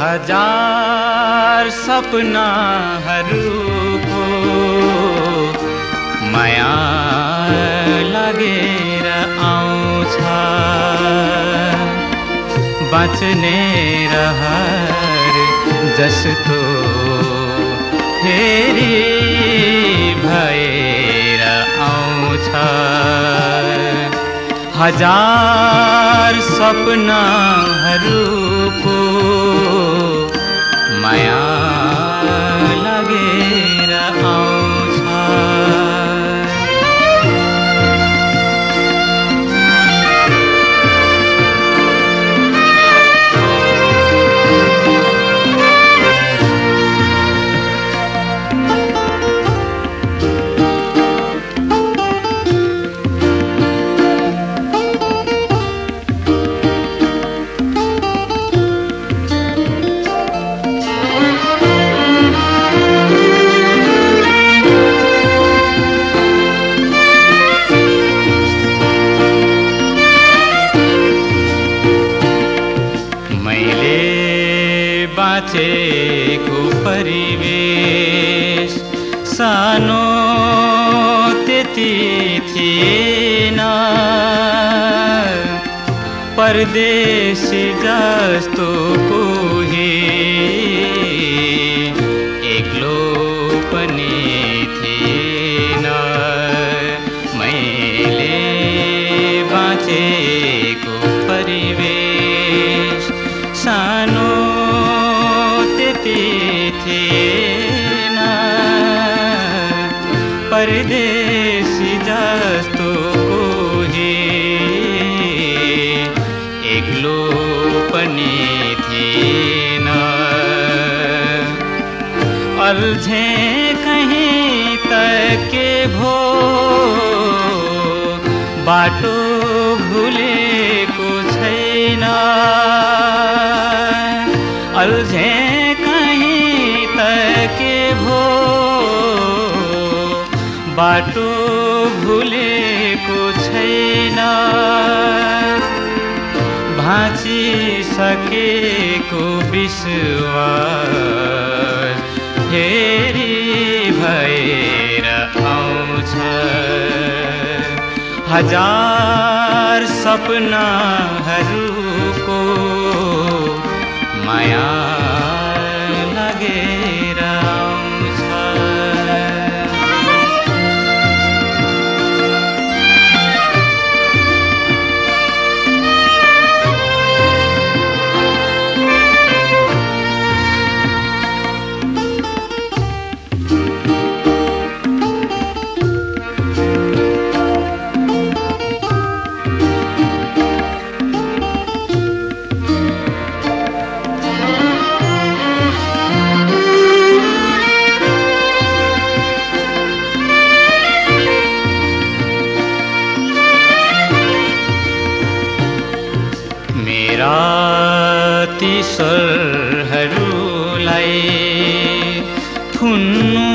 हजार सपनाहरूको माया लागेर आउँछ। बाँच्ने रहर जस्तो फेरि भएर आउँछ। हजार सपनाहरूको माया परिवे सातिथि परदेश दस्तु कोहि देना। परदेसी को जी एकलो पने थे ना। अलझे कहीं तक भो, बाटो भूले को छैना अलझे बाटो भुलेको छैन। भाँचिसकेको विश्वास फेरि भएर आउँछ। हजार सपनाहरूको माया मेरा ती स्वरहरूलाई थुन्नु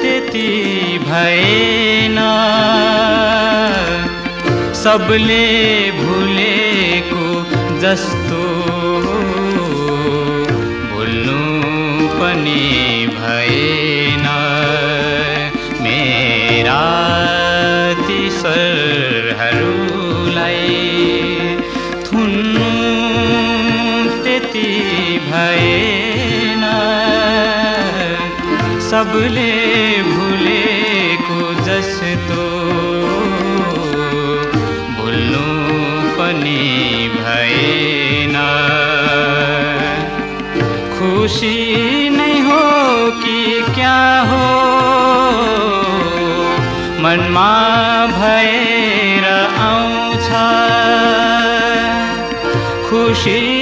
त्यति भएन। सबले भुलेको जस्तो भुल्नु पनि भएन। भएन सबले भुलेको जस्तो। भुल्नु पनि भएन खुसी नै हो कि क्या हो? मनमा भएर आउँछ। खुसी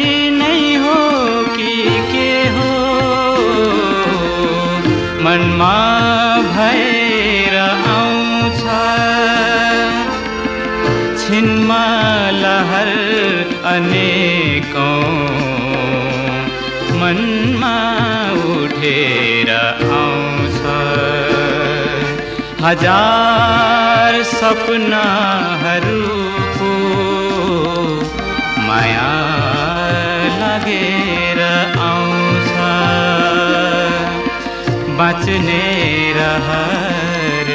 मनमा भएर आउँछ छिनमा लहर अनेकौँ मनमा उठेर आउँछ हज़ार सपनाहरूको माया लागेर बाँच्ने रहर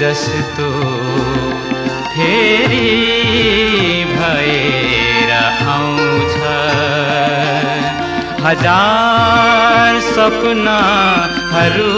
जस्तो फेरि भएर आउँछ। हजार सपनाहरू